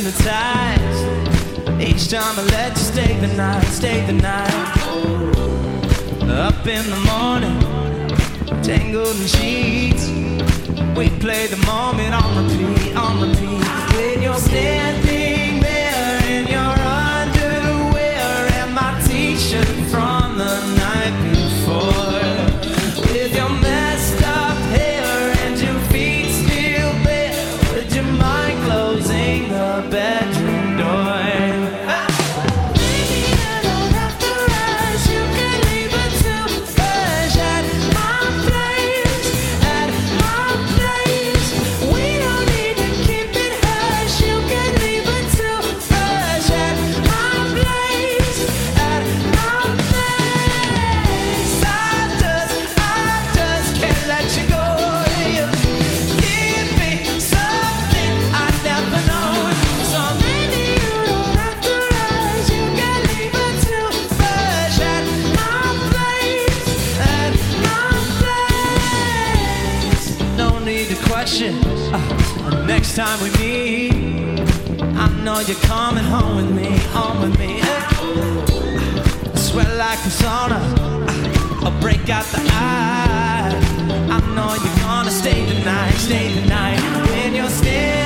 hypnotized. Each time I let you stay the night, stay the night. Up in the morning, tangled in sheets. We play the moment on repeat, on repeat. question. Uh, next time we meet, I know you're coming home with me, home with me. Uh, I sweat like a sauna. Uh, I'll break out the eye. I know you're gonna stay the night, stay the night when you're still.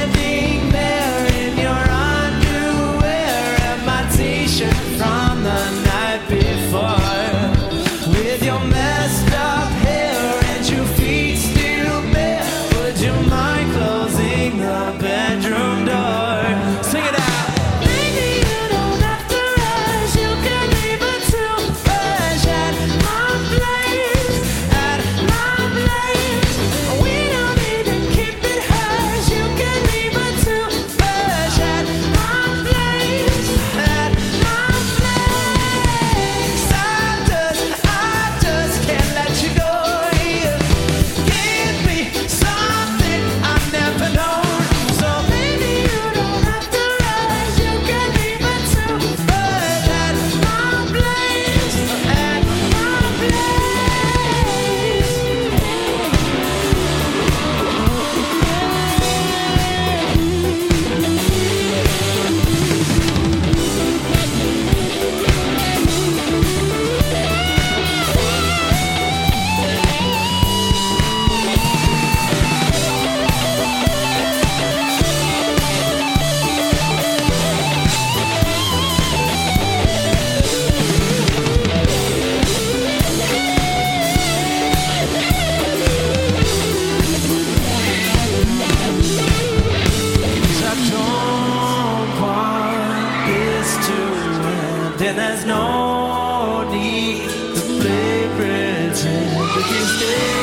there's no need to play pretend. If you stay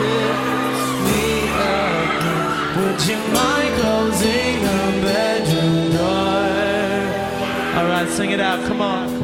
with me again, would you mind closing the bedroom door? All right, sing it out. Come on.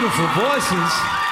beautiful voices.